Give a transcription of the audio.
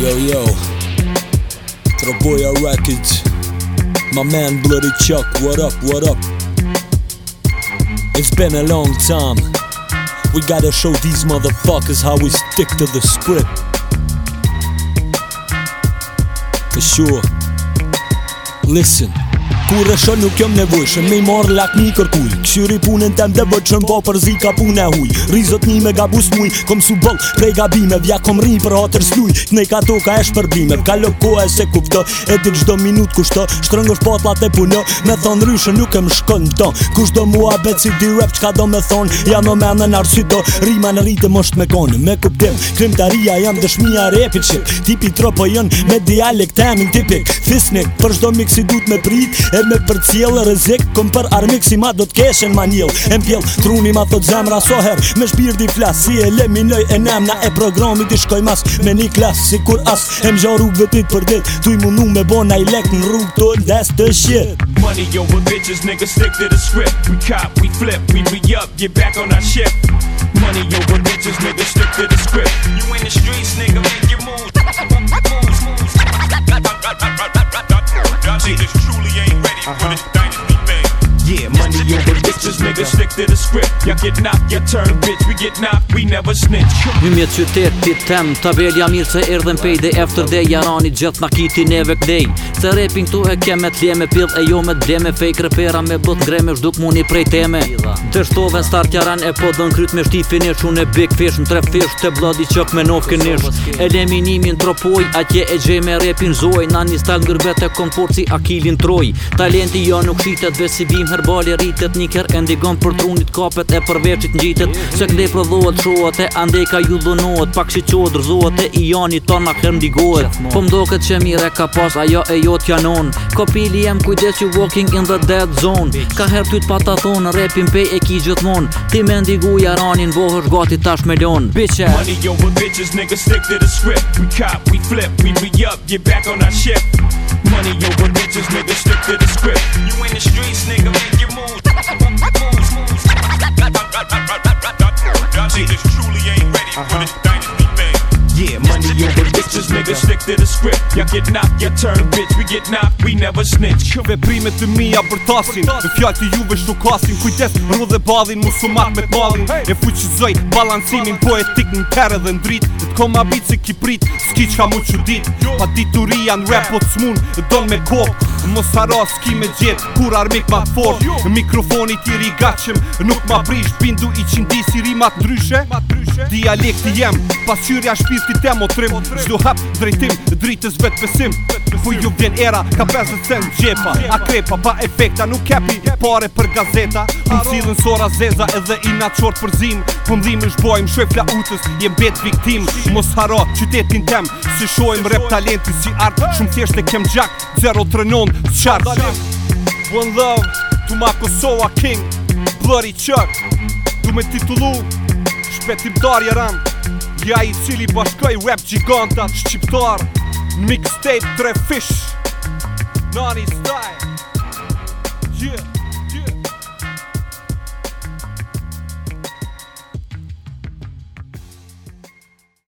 Yo, yo. Traboya Records. My man Bloody Chuck, what up, what up? It's been a long time. We gotta show these motherfuckers how we stick to the script. For sure. Listen. Kur rësho nuk jom nevojshëm Me i marrë lak një kërkuj Këshyri punën tem dhe vëqëm Po për zi ka punë e huj Rizot një me gabus muj Kom su bëll prej gabime Vja kom rri për hatër sluj Kënej ka to ka esh përbime Ka lo e se kufto E dit gjdo minut kushto Shtrëng është patlat e punë Me thonë ryshë nuk e më shkën Kushdo Kushto mua bet si dy rap Qka do me thonë Ja në mendën në arsido Rima në rritë më shtë me konë Me kuptim Krim të ria jam dëshmija shit Tipi tropo Me dialektën tipik Fisnik Për shdo mik si dut me prit E me për cjellë rëzik Këm për armik si ma do t'keshen manjil E mbjell truni ma thot zemra soher Me shpirti di flas Si e lëminoj e na E programit t'i shkoj mas Me një klas si kur as E m'gjo rrugve për ditë dit Tu i munu me bo na i lek Në rrug t'o ndes të shit Money over bitches Nigga stick to the script We cop, we flip We re up, get back on our ship Money over bitches Nigga stick to the script You in the streets Nigga make your move Bull bitches nigga stick to the script Ya get knocked, ya turn bitch We get knocked, we never snitch Një mjetë qytet ti tem Tabel ja mirë se erdhen pay day after day Jarani gjithë nga kiti neve kdej Se rapin këtu e kem me tlem me pill E jo me dlem me fake repera Me bot greme me shduk muni prej teme Të shtove start jaran e po dhe në kryt me shti finish Unë e big fish në tre fish Te bladi qëk me nofke nish Eliminimin tropoj A tje e gjej me rapin zoj Na një stal në gërbet e akilin troj Talenti jo nuk shitet Vesibim herbali rritet një kërë e ndigon për trunit kapet e përveqit n'gjitet Se kënde i prodhohet shohet e ande ka ju dhonohet Pak shi qohet e i janit ton a kërë ndigohet Po mdoket që mire ka pas ajo e jo t'janon Kopili jem kujdes ju walking in the dead zone Ka her ty t'pa ta thonë repin pej e ki gjithmon Ti me ndigu jaranin vohër gati tash me lon Bitche Money over bitches nigga stick to the script We cop, we flip, we re up, get back on our ship Money over bitches nigga stick to the script You in the streets nigga make niggas truly ain't ready uh -huh. for uh-huh. this dynasty thing Yeah, money over bitches, nigga Stick to the script Ya get knocked, ya turn, bitch We get knocked, we never snitch Këve primet të mi ja përtasin Në fjall të juve shukasin Kujtes, rru dhe badhin Musumat me t'malin E fuqizoj balancimin Poetik në kërë dhe në drit E t'ko ma bitë se kiprit S'ki qka mu që dit Pa dituria në rap po s'mun, E don me kop Mos haro s'ki me gjithë, kur armik ma forë Mikrofoni ti rigachem, nuk ma prish Bindu i qindi si ri dryshe ndryshe Dialekti jem, pas a shpirti temo trim Zdo hap drejtim, dritës vetë pesim ku ju vjen era Ka 50 cent gjepa A krepa pa efekta Nuk kepi pare për gazeta Ku në cilën sora zeza Edhe i na qorë përzim Pundim i shbojm Shrejf la utës Jem bet viktim Mos hara qytetin tem Si shojm rep talenti Si art Shumë tjesht e kem gjak Zero të rënon Së qart One love Tu ma Kosova king Bloody Chuck du me titulu Shpetim darje rand Ja i cili bashkoj web gigantat Shqiptar Mixtape Tre Fish. Non Style Yeah